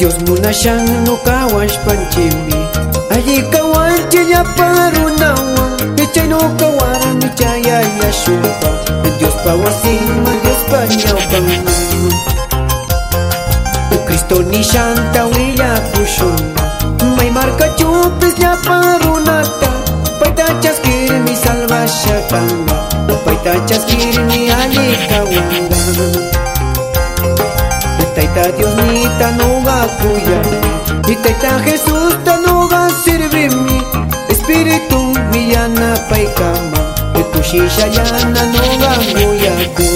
Dios munashan no kawash panchimi Allí kawanchi ya parunawan Echay no kawaran echaya ya shumpa Dios pa wasima Dios pa nyaupan Cristo ni shanta willa kushun. May marca chupis ya parunata Paita chaskir mi salva shakanga. Paita chaskir mi alikawanga Taita Dios ni tanoga kuya Y taita Jesús tanoga sirvimi Espíritu mi yana paikama Ekushisha yana noga kuya ku